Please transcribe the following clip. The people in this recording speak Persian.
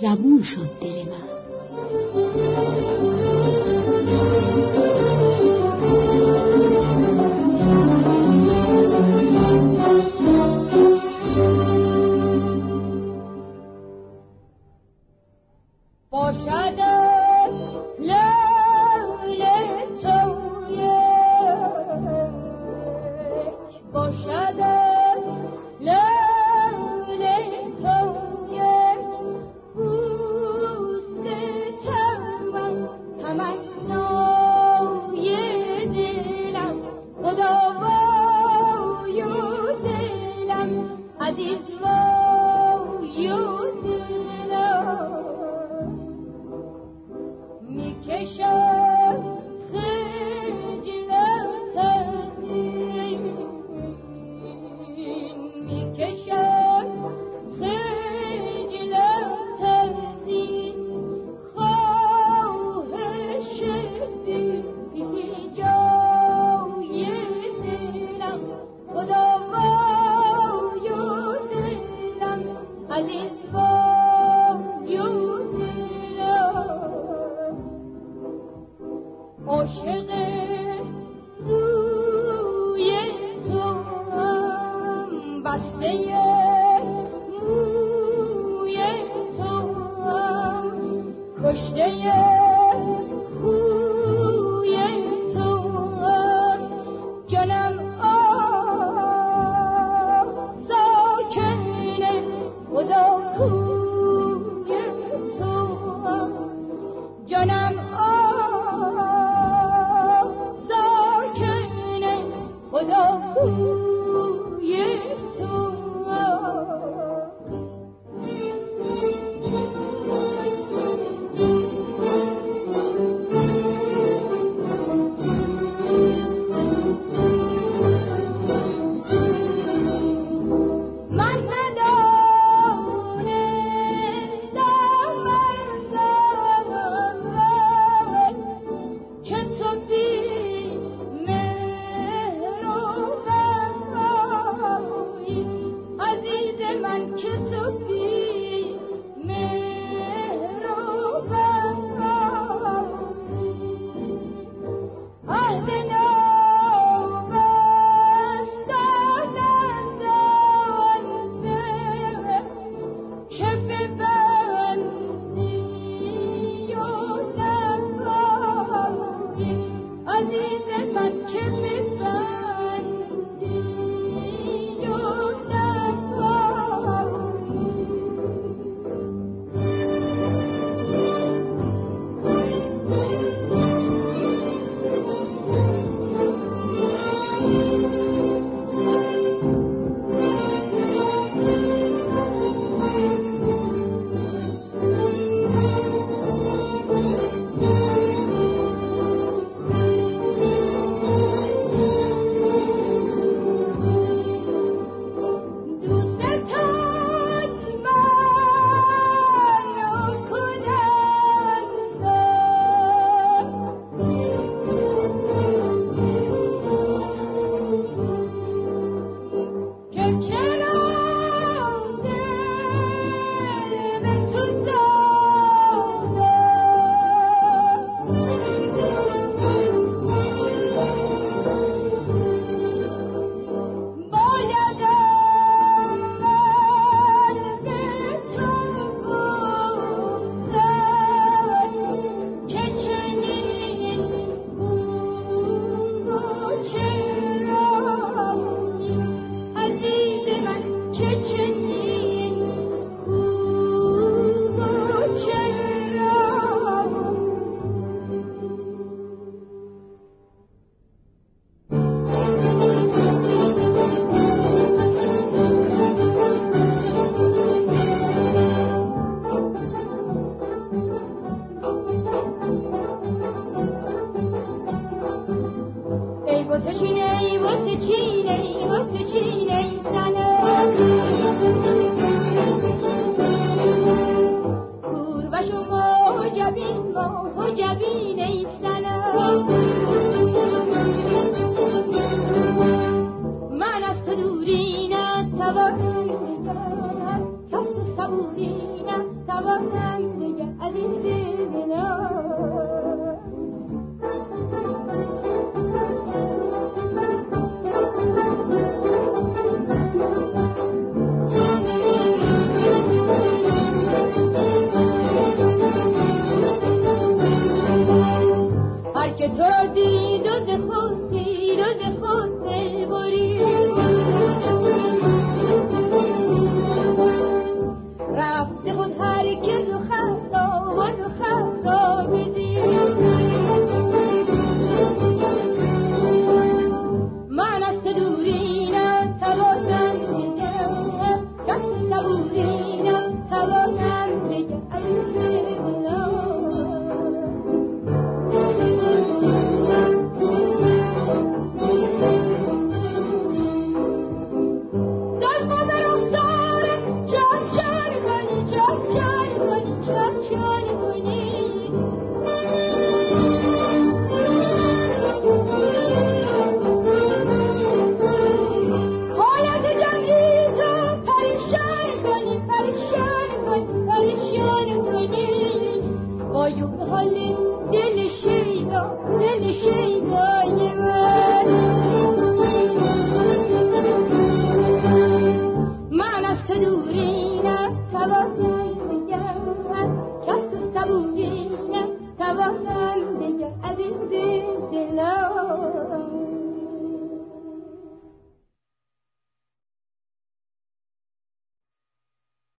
زبون شد دل من. باشد. Hallelujah. with all تو چینه ای و تو چینه ای و تو چینه تو